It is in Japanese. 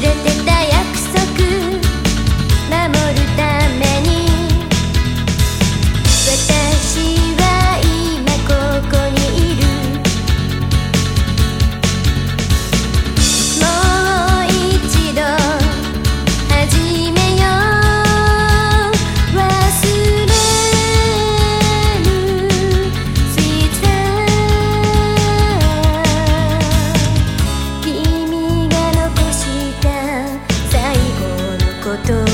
れてた foto